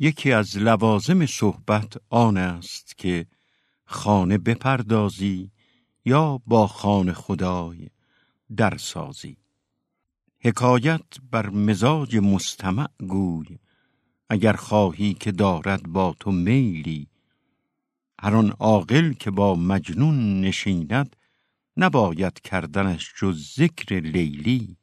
یکی از لوازم صحبت آن است که خانه بپردازی یا با خانه خدای درسازی. حکایت بر مزاج مستمع گوی اگر خواهی که دارد با تو میلی. هر آن عاقل که با مجنون نشیند نباید کردنش جز ذکر لیلی.